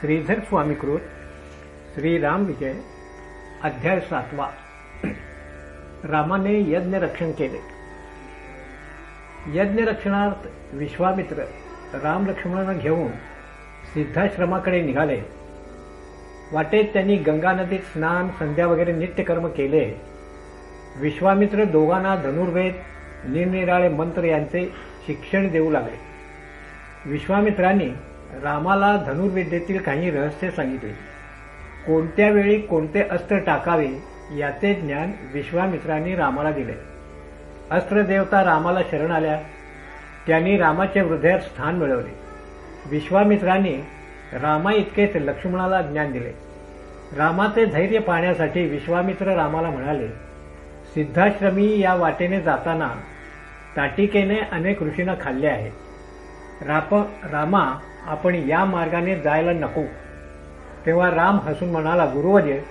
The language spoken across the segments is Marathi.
श्रीधर स्वामीकृत श्रीराम विजय अध्याय सातवा. रामाने यज्ञ रक्षण केले. यज्ञ रक्षणार्थ विश्वामित्र राम लक्ष्मणांना घेऊन सिद्धाश्रमाकडे निघाले. वाटेत त्यांनी गंगा नदीत स्नान संध्या वगैरे नित्यकर्म केले. विश्वामित्र दोघांना धनुर्वेद निरनिराळे मंत्र यांचे शिक्षण देऊ लागले. विश्वामित्रांनी रामाला धनुर्विद्येतील काही रहस्य सांगितले. कोणत्या वेळी कोणते अस्त्र टाकावे याचे ज्ञान विश्वामित्रांनी रामाला दिले. अस्त्रदेवता रामाला शरण आल्या. त्यांनी रामाच्या हृदयात स्थान मिळवले. विश्वामित्रांनी रामा इतकेच लक्ष्मणाला ज्ञान दिले. रामाचे धैर्य पाहण्यासाठी विश्वामित्र रामाला म्हणाले सिद्धाश्रमी या वाटेने जाताना ताटिकेने अनेक ऋषींना खाल्ले आहेत राप रामा आपण या मार्गाने जायला नको. तेव्हा राम हसून म्हणाला गुरुवजे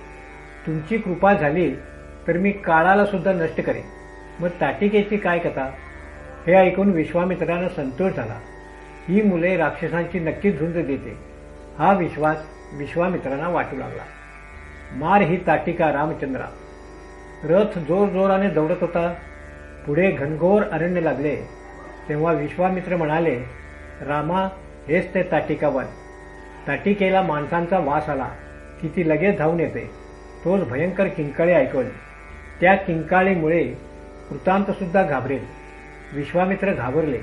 तुमची कृपा झाली तर मी काळाला सुद्धा नष्ट करेन. मग ताटिकेची काय कथा? हे ऐकून विश्वामित्रानं संतोष झाला. ही मुले राक्षसांची नक्की झुंज देते. हा विश्वास विश्वामित्रांना वाटू लागला. मार ही ताटिका रामचंद्रा. रथ जोर जोराने दौडत होता. पुढे घनघोर अरण्य लागले. तेव्हा विश्वामित्र म्हणाले रामा हेच ते ताटिका वन. ताटिकेला माणसांचा वास आला की ती लगेच धावून येते. तोच भयंकर किंकाळे ऐकवले. त्या किंकाळीमुळे कृतांत सुद्धा घाबरेल. विश्वामित्र घाबरले.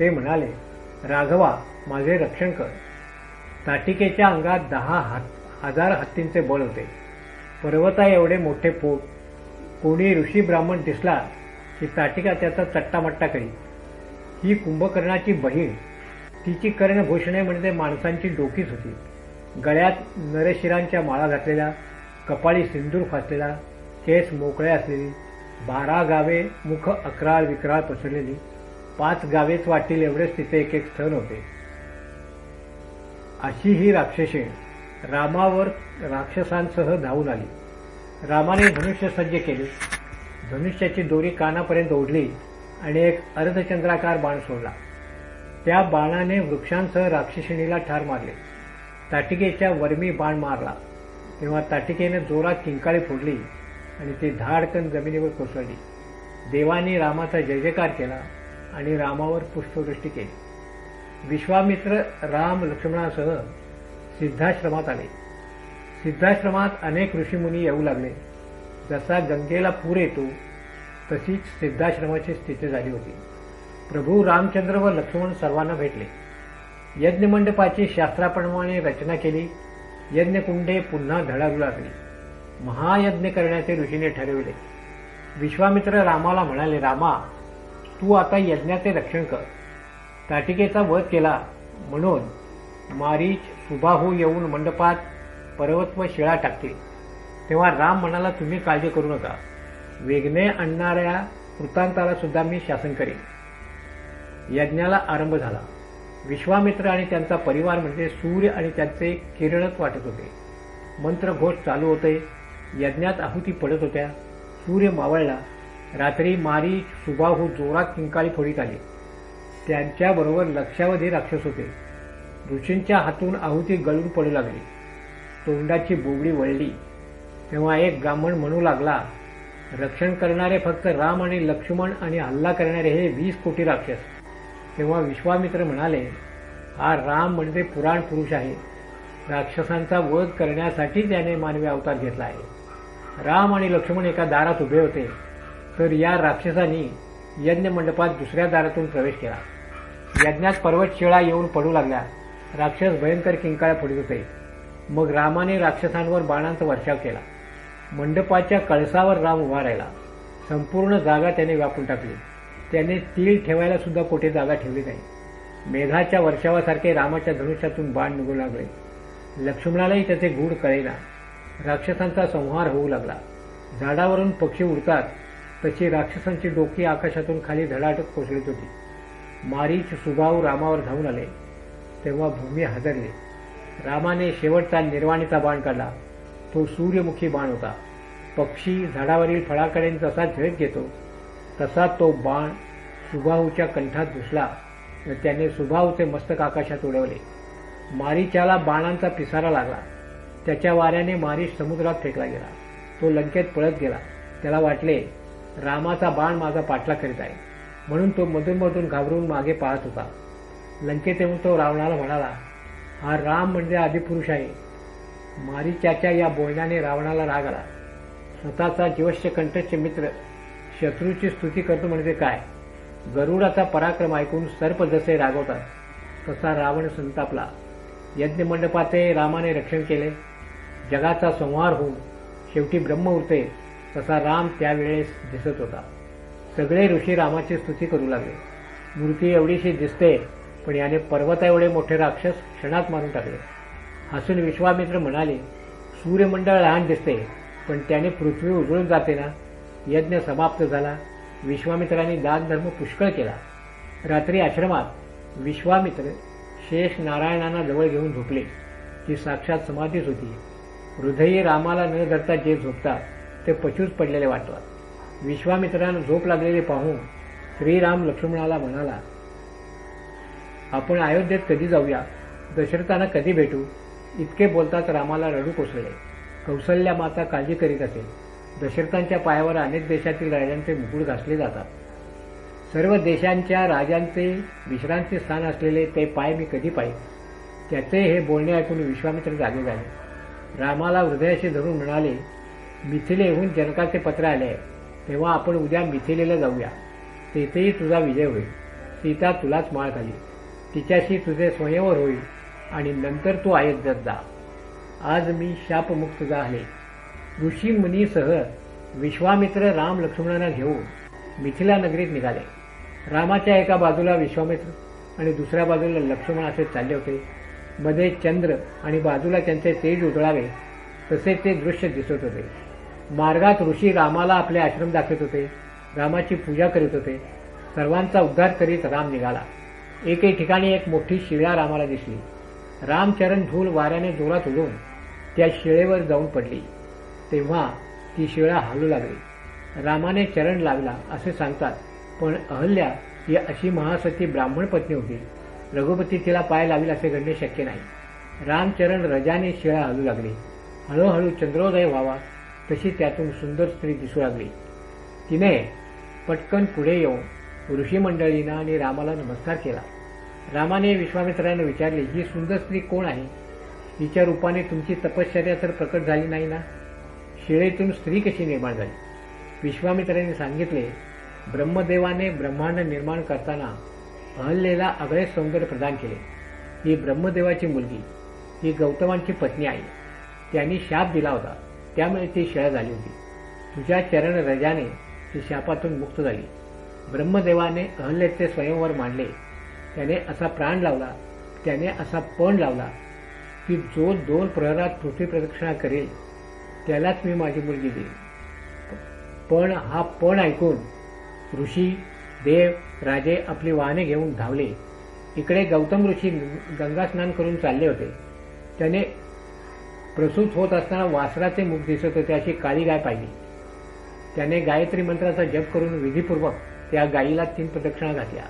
ते म्हणाले राघवा माझे रक्षण कर. ताटिकेच्या अंगात दहा हजार हत्तींचे बळ होते. पर्वता एवढे मोठे पोट. कोणी ऋषी ब्राह्मण दिसला की ताटिका त्याचा चट्टामट्टा करी ही कुंभकर्णाची बहीण तिची कर्णभूषणे म्हणजे माणसांची डोकीच होती. गळ्यात नरशिरांच्या माळा घातलेल्या कपाळी सिंदूर फासलेला केस मोकळे असलेली बारा गावे मुख अकराळ विक्राळ पसरलेली पाच गावेच वाटतील एवढेच तिचे एक एक स्थळ होते अशी ही राक्षसे रामावर राक्षसांसह धावून आली. रामाने धनुष्य सज्ज केले. धनुष्याची दोरी कानापर्यंत ओढली आणि एक अर्धचंद्राकार बाण सोडला. त्या बाणाने वृक्षांसह राक्षसिणीला ठार मारले. ताटिकेच्या वर्मी बाण मारला. तेव्हा ताटिकेने जोरात किंकाळी फोडली आणि ती धाडकन जमिनीवर कोसळली. देवानी रामाचा जयजयकार केला आणि रामावर पुष्पवृष्टी केली. विश्वामित्र राम लक्ष्मणासह सिद्धाश्रमात आले. सिद्धाश्रमात अनेक ऋषीमुनी येऊ लागले. जसा गंगेला पूर येतो तशीच सिद्धाश्रमाची स्थिती झाली होती. प्रभू रामचंद्र व लक्ष्मण सर्वांना भेटले. यज्ञमंडपाची शास्त्राप्रमाणे रचना केली. यज्ञकुंडे पुन्हा धडाडू लागली. महायज्ञ करण्याचे ऋषीने ठरविले. विश्वामित्र रामाला म्हणाले रामा तू आता यज्ञाचे रक्षण कर. ताटिकेचा वध केला म्हणून मारीच सुबाहू येऊन मंडपात पर्वत व शिळा टाकतील. तेव्हा राम म्हणाला तुम्ही काळजी करू नका. वेगने आणणाऱ्या वृत्तांताला सुद्धा मी शासन करेन. यज्ञाला आरंभ झाला. विश्वामित्र आणि त्यांचा परिवार म्हणजे सूर्य आणि त्यांचे किरणच वाटत होते. मंत्रघोष चालू होते. यज्ञात आहुती पडत होत्या. सूर्य मावळला. रात्री मारी सुबाहू जोरात किंकाळी फोडीत आली. त्यांच्याबरोबर लक्षावधी राक्षस होते. ऋषींच्या हातून आहुती गळून पडू लागली. तोंडाची बोबडी वळली. तेव्हा एक ब्राह्मण म्हणू लागला रक्षण करणारे फक्त राम आणि लक्ष्मण आणि हल्ला करणारे हे वीस कोटी राक्षस. तेव्हा विश्वामित्र म्हणाले हा राम म्हणजे पुराण पुरुष आहे. राक्षसांचा वध करण्यासाठी त्याने मानवी अवतार घेतला आहे. राम आणि लक्ष्मण एका दारात उभे होते. तर या राक्षसांनी यज्ञ मंडपात दुसऱ्या दारातून प्रवेश केला. यज्ञात पर्वत शिळा येऊन पडू लागल्या. राक्षस भयंकर किंकाळ्या पडत होते. मग रामाने राक्षसांवर बाणांचा वर्षाव केला. मंडपाच्या कळसावर राम उभा राहिला. संपूर्ण जागा त्याने व्यापून टाकली. त्याने तीळ ठेवायला सुद्धा कोठे जागा ठेवली नाही. मेघाच्या वर्षावासारखे रामाच्या धनुष्यातून बाण निघू लागले. लक्ष्मणालाही त्याचे गूढ कळेना. राक्षसांचा संहार होऊ लागला. झाडावरून पक्षी उडतात तशी राक्षसांची डोकी आकाशातून खाली धडाटक कोसळत होती. मारीच सुभाऊ रामावर धावून आले. तेव्हा भूमी हादरली. रामाने शेवटचा निर्वाणीचा बाण काढला. तो सूर्यमुखी बाण होता. पक्षी झाडावरील फळाकडे जसा झेप घेतो तसा तो बाण सुभाऊच्या कंठात घुसला व त्याने सुभाऊचे मस्तक आकाशात उडवले. मारीच्याला बाणांचा पिसारा लागला. त्याच्या वाऱ्याने मारीच समुद्रात फेकला गेला. तो लंकेत पळत गेला. त्याला वाटले रामाचा बाण माझा पाठला करीत आहे. म्हणून तो मधूनमधून घाबरून मागे पाहत होता. लंकेत येऊन तो रावणाला म्हणाला हा राम म्हणजे आदिपुरुष आहे. मारीच्याच्या या बोलण्याने रावणाला राग आला. स्वतःचा जीवश्य कंठस्य मित्र शत्रूची स्तुती करतो म्हणजे काय? गरुडाचा पराक्रम ऐकून सर्प जसे रागवतात तसा रावण संतापला. यज्ञमंडपाचे रामाने रक्षण केले. जगाचा संहार होऊन शेवटी ब्रह्म उरते तसा राम त्यावेळेस दिसत होता. सगळे ऋषी रामाची स्तुती करू लागले. मूर्ती एवढीशी दिसते पण याने पर्वताएवढे मोठे राक्षस क्षणात मारून टाकले. हसून विश्वामित्र म्हणाले सूर्यमंडळ लहान दिसते पण त्याने पृथ्वी उजळून जाते ना? यज्ञ समाप्त झाला. विश्वामित्रांनी दानधर्म पुष्कळ केला. रात्री आश्रमात विश्वामित्र शेष नारायणांना जवळ घेऊन झोपले. ती साक्षात समाधीच होती. हृदयी रामाला न धरता जे झोपतात ते पचूच पडलेले वाटतात. विश्वामित्रांना झोप लागलेले पाहून श्रीराम लक्ष्मणाला म्हणाला आपण अयोध्येत कधी जाऊया? दशरथांना कधी भेटू? इतके बोलताच रामाला रडू कोसळले. कौशल्या माता काळजी करीत असेल दशरथांच्या पायावर अनेक देशातील राजांचे मुकुट घासले जातात. सर्व देशांच्या राजांचे विश्रांती स्थान असलेले ते पाय मी कधी पाहिजे त्याचे हे बोलणे ऐकून विश्वामित्र जागे झाले. रामाला हृदयाशी धरून म्हणाले मिथिलेहून जनकाचे पत्र आले आहे. तेव्हा आपण उद्या मिथिलेला जाऊया. तेथेही तुझा विजय होईल. सीता तुलाच माळ घाली तिच्याशी तुझे स्वयंवर होईल आणि नंतर तू अयोध्येत जा. आज मी शापमुक्त झाले. ऋषी मुनीसह विश्वामित्र राम लक्ष्मणांना घेऊन मिथिला नगरीत निघाले. रामाच्या एका बाजूला विश्वामित्र आणि दुसऱ्या बाजूला लक्ष्मण असे चालले होते. मध्ये चंद्र आणि बाजूला त्यांचे तेज उजळावे तसे ते दृश्य दिसत होते. मार्गात ऋषी रामाला आपले आश्रम दाखवत होते. रामाची पूजा करीत होते. सर्वांचा उद्धार करीत राम निघाला. एके ठिकाणी एक मोठी शिळा रामाला दिसली. रामचरण धूल वाऱ्याने जोरात उडून त्या शिळेवर जाऊन पडली. तेव्हा ती शिळा हालू लागली. रामाने चरण लागला असे सांगतात. पण अहल्या ही अशी महासती ब्राह्मण पत्नी होती. रघुपती तिला पाय लावील असे घडणे शक्य नाही. रामचरण रजाने शिळा हलू लागली. हळूहळू चंद्रोदय व्हावा तशी त्यातून सुंदर स्त्री दिसू लागली. तिने पटकन पुढे येऊन ऋषी मंडळींना आणि रामाला नमस्कार केला. रामाने विश्वामित्रांना विचारले ही सुंदर स्त्री कोण आहे? तिच्या रूपाने तुमची तपश्चर्या तर प्रकट झाली नाही ना? शिळेतून स्त्री कशी निर्माण झाली? विश्वामित्राने सांगितले ब्रह्मदेवाने ब्रह्मांड निर्माण करताना अहल्येला आगळे सौंदर्य प्रदान केले. ही ब्रह्मदेवाची मुलगी ही गौतमांची पत्नी आहे त्यांनी शाप दिला होता. त्यामुळे ती शिळा झाली होती. तुझ्या चरण रजाने ती शापातून मुक्त झाली. ब्रह्मदेवाने अहल्येचे स्वयंवर मांडले. त्याने असा प्राण लावला. त्याने असा पण लावला की जो दोन प्रहरात पृथ्वी प्रदक्षिणा करेल त्यालाच मी माझी मुलगी देईन. पण हा पण ऐकून ऋषी देव राजे आपली वाहने घेऊन धावले. इकडे गौतम ऋषी गंगा स्नान करून चालले होते. त्याने प्रसूत होत असताना वासराचे मुख दिसत होते अशी काळी गाय पाहिली. त्याने गायत्री मंत्राचा जप करून विधीपूर्वक त्या गायीला तीन प्रदक्षिणा घातल्या.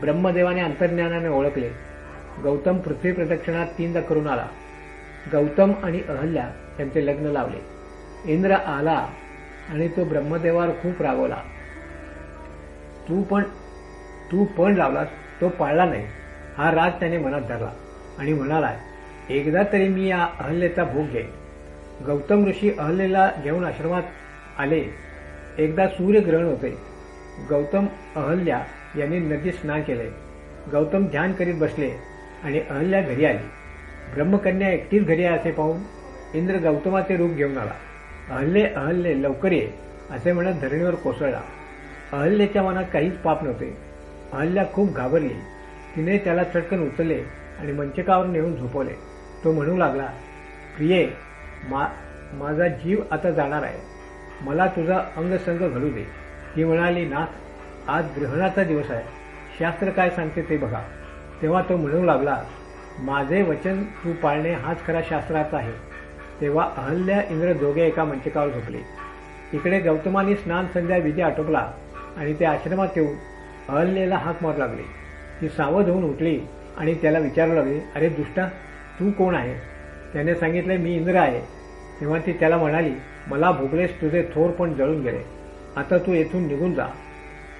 ब्रह्मदेवाने अंतर्ज्ञानाने ओळखले. गौतम पृथ्वी प्रदक्षिणा तीनदा करून आला. गौतम आणि अहल्या त्यांचे लग्न लावले. इंद्र आला आणि तो ब्रह्मदेवावर खूप रागवला. तू पण तू पण लावलास तो पाळला नाही. हा राग त्याने मनात धरला आणि म्हणाला एकदा तरी मी या अहल्येचा भोग घेईन. गौतम ऋषी अहल्येला घेऊन आश्रमात आले. एकदा सूर्यग्रहण होते. गौतम अहल्या यांनी नदीत स्नान केले. गौतम ध्यान करीत बसले आणि अहल्या घरी आली. ब्रह्मकन्या एकटीच घरी आहे असे पाहून इंद्र गौतमाचे रूप घेऊन आला. अहल्ये अहल्ये लवकर ये असे म्हणत धरणीवर कोसळला. अहल्येच्या मनात काहीच पाप नव्हते. अहल्या खूप घाबरली. तिने त्याला चटकन उचलले आणि मंचकावर नेऊन झोपवले. तो म्हणू लागला प्रिये मा माझा जीव आता जाणार आहे. मला तुझा अंगसंग घडू दे. ती म्हणाली नाथ आज ग्रहणाचा दिवस आहे. शास्त्र काय सांगते ते बघा. तेव्हा तो म्हणू लागला माझे वचन तू पाळणे हाच खरा शास्त्राचा आहे. तेव्हा अहल्या इंद्र दोघे एका मंचकावर झोपले. इकडे गौतमाने स्नान संध्या विधी आटोपला आणि ते आश्रमात येऊन अहल्येला हाक मारू लागले. ती सावध होऊन उठली आणि त्याला विचारू लागली अरे दुष्टा तू कोण आहे? त्याने सांगितले मी इंद्र आहे. तेव्हा ती त्याला म्हणाली मला भोगलेस तुझे थोर पण जळून गेले. आता तू येथून निघून जा.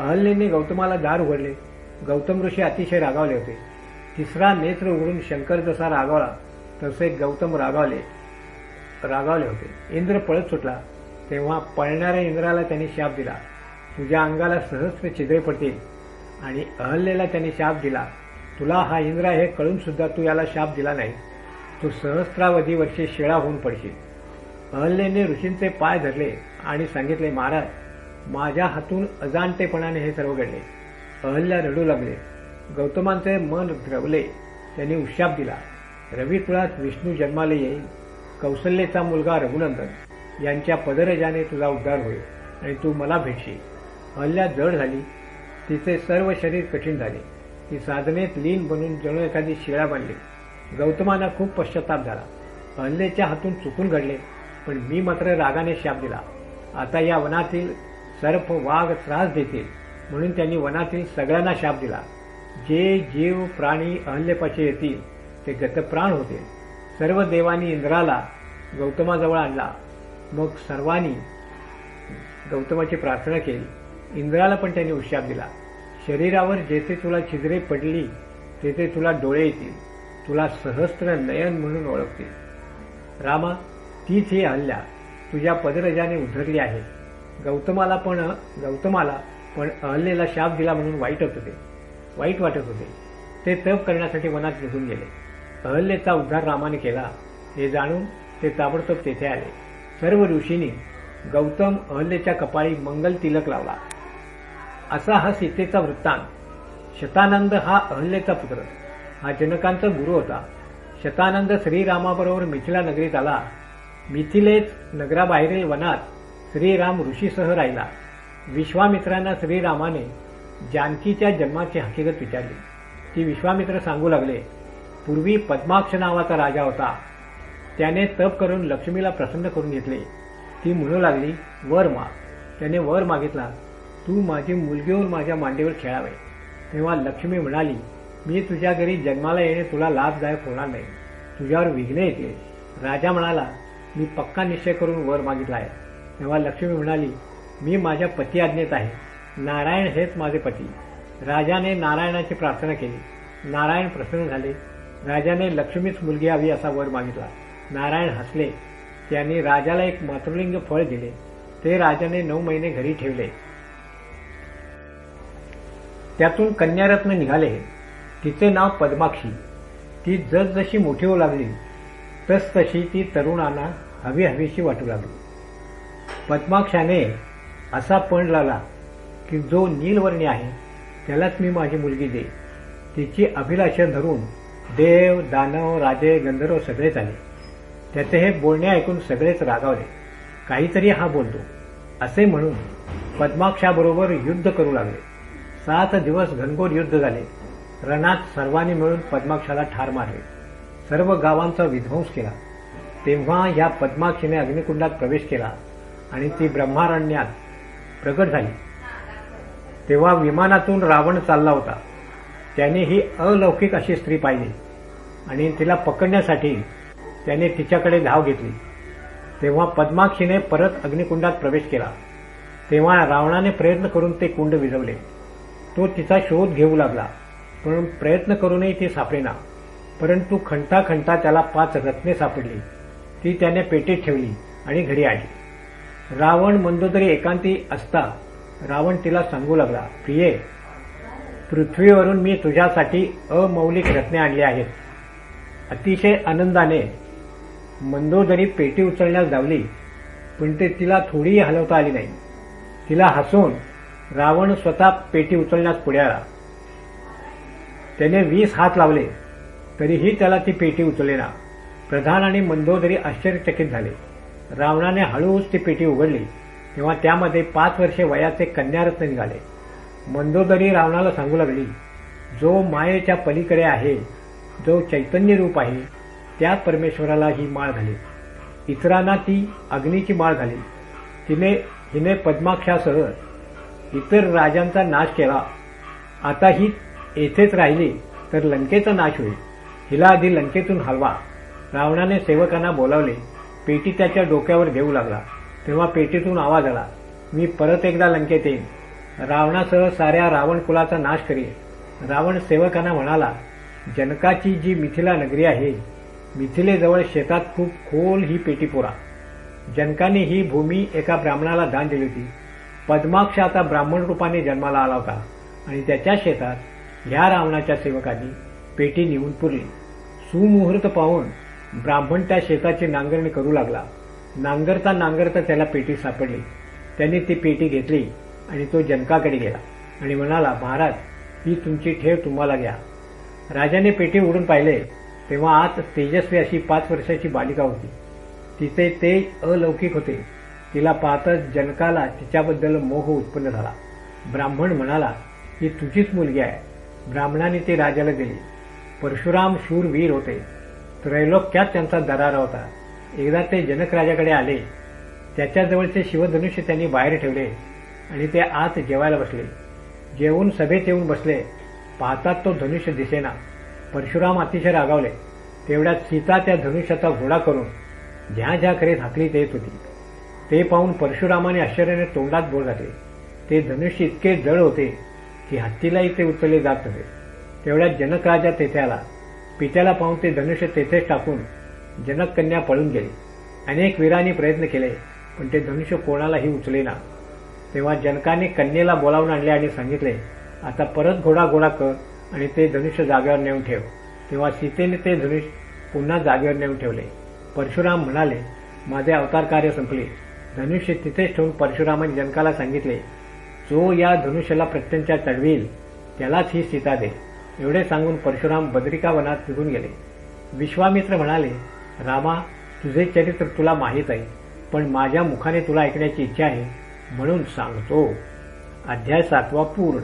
अहल्येने गौतमाला दार उघडले. गौतम ऋषी अतिशय रागावले होते. तिसरा नेत्र उघडून शंकर जसा रागावला तसे गौतम रागावले. रागावले होते. इंद्र पळत सुटला. तेव्हा पळणाऱ्या इंद्राला त्यांनी शाप दिला. तुझ्या अंगाला सहस्त्र छिद्रे पडतील आणि अहल्येला त्यांनी शाप दिला. तुला हा इंद्रा हे कळून सुद्धा तू याला शाप दिला नाही. तू सहस्त्रावधी वर्षे शिळा होऊन पडशील. अहल्येने ऋषींचे पाय धरले आणि सांगितले महाराज माझ्या हातून अजाणतेपणाने हे सर्व घडले. अहल्या रडू लागले. गौतमांचे मन द्रवले. त्यांनी उशाप दिला. रवी कुळात विष्णू जन्माला येईल. कौशल्येचा मुलगा रघुनंदन यांच्या पदरजाने तुझा उद्धार होईल आणि तू मला भेटशील. अहल्या जड झाली. तिचे सर्व शरीर कठीण झाले. ती साधनेत लीन बनून जणू एखादी शिळा बांधली. गौतमाला खूप पश्चाताप झाला. अहल्येच्या हातून चुकून घडले पण मी मात्र रागाने शाप दिला. आता या वनातील सर्प वाघ त्रास देतील म्हणून त्यांनी वनातील सगळ्यांना शाप दिला. जे जीव प्राणी अहल्येपाशी येतील ते गतप्राण होतील. सर्व देवांनी इंद्राला गौतमाजवळ आणला. मग सर्वांनी गौतमाची प्रार्थना केली. इंद्राला पण त्यांनी उशाप दिला. शरीरावर जेथे तुला छिद्रे पडली तेथे तुला डोळे येतील. तुला सहस्त्र नयन म्हणून ओळखतील. रामा तीच ही हल्ल्या तुझ्या पदरजाने उधरली आहे. गौतमाला पण गौतमाला पण अहल्येला शाप दिला म्हणून वाईट होत होते. वाईट वाटत होते. ते तप करण्यासाठी वनात निघून गेले. अहल्येचा उद्धार रामाने केला. हे जाणून ते ताबडतोब तेथे आले. सर्व ऋषींनी गौतम अहल्येच्या कपाळी मंगल तिलक लावला. असा हा सीतेचा वृत्तांत. शतानंद हा अहल्येचा पुत्र. हा जनकांचा गुरु होता. शतानंद श्रीरामाबरोबर मिथिला नगरीत आला. मिथिलेत नगराबाहेरील वनात श्रीराम ऋषीसह राहिला. विश्वामित्रांना श्रीरामाने जानकीच्या जन्माची हकीकत विचारली. ती विश्वामित्र सांगू लागले पूर्वी पद्माक्ष नावाचा राजा होता. त्याने तप करून लक्ष्मीला प्रसन्न करून घेतले. ती म्हणू लागली वर माग त्याने वर मागितला तू माझी मुलगी होऊन माझ्या मांडीवर खेळावे. तेव्हा लक्ष्मी म्हणाली मी तुझ्या घरी जन्माला येणे तुला लाभदायक होणार नाही. तुझ्यावर विघ्न येतील. राजा म्हणाला मी पक्का निश्चय करून वर मागितला आहे तेव्हा लक्ष्मी म्हणाली मी माझ्या पती आज्ञेत आहे. नारायण हेच माझे पती. राजाने नारायणाची प्रार्थना केली. नारायण प्रसन्न झाले. राजाने लक्ष्मीच मुलगी हवी असा वर मागितला. नारायण हसले. त्यांनी राजाला एक मातृलिंग फळ दिले. ते राजाने नऊ महिने घरी ठेवले. त्यातून कन्यारत्न निघाले. तिचे नाव पद्माक्षी. ती जसजशी मोठी होऊ लागली तसतशी ती तरुणांना हवी हवीशी वाटू लागली. पद्माक्षाने असा पण लावला की जो नीलवर्णी आहे त्यालाच मी माझी मुलगी दे. तिची अभिलाषा धरून देव दानव राजे गंधर्व सगळेच आले. त्याचे हे बोलणे ऐकून सगळेच रागावले. काहीतरी हा बोलतो. असे म्हणून पद्माक्षाबरोबर युद्ध करू लागले. सात दिवस घनघोर युद्ध झाले. रणात सर्वांनी मिळून पद्माक्षाला ठार मारले. सर्व गावांचा विध्वंस केला. तेव्हा या पद्माक्षीने अग्निकुंडात प्रवेश केला आणि ती ब्रह्मारण्यात प्रगट झाली. तेव्हा विमानातून रावण चालला होता. त्याने ही अलौकिक अशी स्त्री पाहिली. आणि तिला पकडण्यासाठी त्याने तिच्याकडे धाव घेतली. तेव्हा पद्माक्षीने परत अग्निकुंडात प्रवेश केला. तेव्हा रावणाने प्रयत्न करून ते कुंड विझवले. तो तिचा शोध घेऊ लागला. पण प्रयत्न करूनही ती सापडेना. परंतु खंटा खंटा त्याला पाच रत्ने सापडली. ती त्याने पेटीत ठेवली आणि घरी आली. रावण मंदोदरी एकांती असता रावण तिला सांगू लागला प्रिये पृथ्वीवरून मी तुझ्यासाठी अमौलिक रत्ने आणली आहेत. अतिशय आनंदाने मंदोदरी पेटी उचलण्यास धावली पण ते तिला थोडीही हलवता आली नाही. तिला हसून रावण स्वतः पेटी उचलण्यास पुढे आला. त्याने वीस हात लावले तरीही त्याला ती पेटी उचलेना. प्रधान आणि मंदोदरी आश्चर्यचकित झाले रावणाने हळूहळूच ती पेटी उघडली तेव्हा त्यामध्ये पाच वर्षे वयाचे कन्यारत्न निघाले. मंदोदरी रावणाला सांगू लागली जो मायेच्या पलीकडे आहे जो चैतन्य रूप आहे त्या परमेश्वराला ही माळ घाली. इतरांना ती अग्नीची माळ घाली. तिने हिने पद्माक्षासह इतर राजांचा नाश केला. आता ही येथेच राहिली तर लंकेचा नाश होईल. हिला आधी लंकेतून हलवा. रावणाने सेवकांना बोलावले. पेटी त्याच्या डोक्यावर घेऊ लागला. तेव्हा पेटीतून आवाज आला मी परत एकदा लंकेत येईन. रावणासह साऱ्या रावण कुलाचा नाश करी रावण सेवकांना म्हणाला जनकाची जी मिथिला नगरी आहे मिथिलेजवळ शेतात खूप खोल ही पेटी पुरा जनकाने ही भूमी एका ब्राह्मणाला दान दिली होती. पद्माक्ष आता ब्राह्मण रूपाने जन्माला आला होता आणि त्याच्या शेतात ह्या रावणाच्या सेवकांनी पेटी नेऊन पुरली. सुमुहूर्त पाहून ब्राह्मण त्या शेताची नांगरणी करू लागला. नांगरता नांगरता त्याला पेटी सापडली. त्याने ती पेटी घेतली. आणि तो जनकाकडे गेला. आणि म्हणाला महाराज ही तुमची ठेव तुम्हाला घ्या राजाने पेटी उडून पाहिले. तेव्हा आत तेजस्वी अशी पाच वर्षाची बालिका होती. तिचे तेज अलौकिक होते. तिला पाहतच जनकाला तिच्याबद्दल मोह उत्पन्न झाला. ब्राह्मण म्हणाला ही तुझीच मुलगी आहे. ब्राह्मणाने ती राजाला दिली. परशुराम शूरवीर होते. त्रैलोक्यात त्यांचा दरारा होता. एकदा ते जनक राजाकडे आले. त्याच्याजवळचे शिवधनुष्य त्यांनी बाहेर ठेवले. आणि ते आत जेवायला बसले. जेवून सभेत येऊन बसले. पाहतात तो धनुष्य दिसेना. परशुराम अतिशय रागावले. तेवढ्यात सीता त्या धनुष्याचा घोडा करून ज्या ज्या करीत हाकलीत येत होती. ते पाहून परशुरामाने आश्चर्याने तोंडात बोल घातले. ते धनुष्य इतके जड होते की हत्तीलाही ते उचलले जात होते तेवढ्यात जनक राजा तेथे आला. पित्याला पाहून ते धनुष्य तेथेच टाकून जनक कन्या पळून गेली. अनेक वीरांनी प्रयत्न केले पण ते धनुष्य कोणालाही उचले ना तेव्हा जनकाने कन्येला बोलावून आणले आणि सांगितले आता परत घोडा गोळा कर आणि ते धनुष्य जागेवर नेऊन ठेव. तेव्हा सीतेने ते धनुष्य पुन्हा जागेवर नेऊन ठेवले. परशुराम म्हणाले माझे अवतार कार्य संपले. धनुष्य तिथेच ठेवून परशुरामाने जनकाला सांगितले जो या धनुष्याला प्रत्यंच्या चढवील त्यालाच ही सीता दे. एवढे सांगून परशुराम बद्रिका वनात निघून गेले. विश्वामित्र म्हणाले रामा तुझे चरित्र तुला माहीत आहे पण माझ्या मुखाने तुला ऐकण्याची इच्छा आहे. म्हणून सांगतो अध्याय सातवा पूर्ण.